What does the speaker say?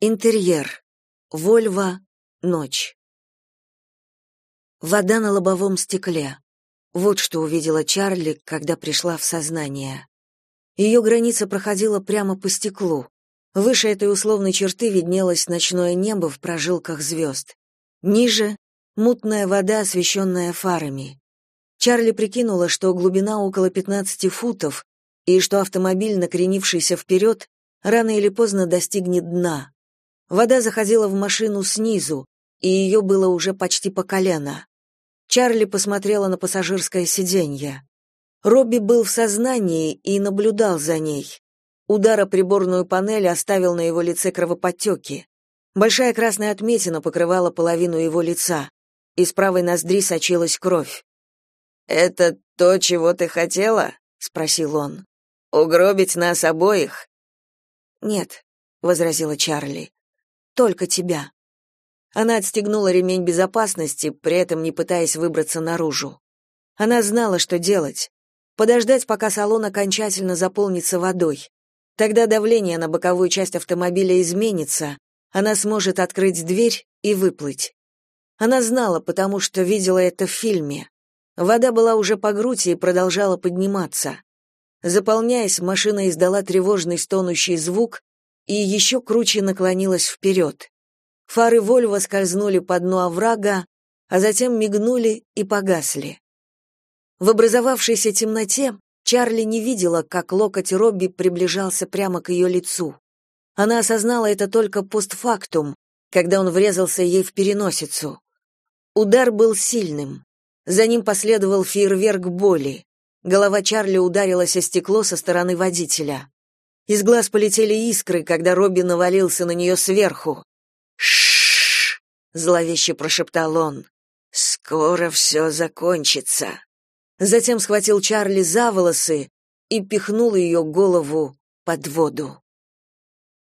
Интерьер. Вольва. Ночь. Вода на лобовом стекле. Вот что увидела Чарли, когда пришла в сознание. Ее граница проходила прямо по стеклу. Выше этой условной черты виднелось ночное небо в прожилках звезд. Ниже — мутная вода, освещенная фарами. Чарли прикинула, что глубина около 15 футов, и что автомобиль, накренившийся вперед, рано или поздно достигнет дна. Вода заходила в машину снизу, и ее было уже почти по колено. Чарли посмотрела на пассажирское сиденье. Робби был в сознании и наблюдал за ней. Удар о приборную панель оставил на его лице кровоподтеки. Большая красная отметина покрывала половину его лица. Из правой ноздри сочилась кровь. «Это то, чего ты хотела?» — спросил он. «Угробить нас обоих?» «Нет», — возразила Чарли. «Только тебя». Она отстегнула ремень безопасности, при этом не пытаясь выбраться наружу. Она знала, что делать. Подождать, пока салон окончательно заполнится водой. Тогда давление на боковую часть автомобиля изменится, она сможет открыть дверь и выплыть. Она знала, потому что видела это в фильме. Вода была уже по грудь и продолжала подниматься. Заполняясь, машина издала тревожный стонущий звук и еще круче наклонилась вперед. Фары Вольво скользнули по дну оврага, а затем мигнули и погасли. В образовавшейся темноте Чарли не видела, как локоть Робби приближался прямо к ее лицу. Она осознала это только постфактум, когда он врезался ей в переносицу. Удар был сильным. За ним последовал фейерверк боли. Голова Чарли ударилась о стекло со стороны водителя. Из глаз полетели искры, когда Робби навалился на нее сверху. «Ш-ш-ш!» зловеще прошептал он. «Скоро все закончится». Затем схватил Чарли за волосы и пихнул ее голову под воду.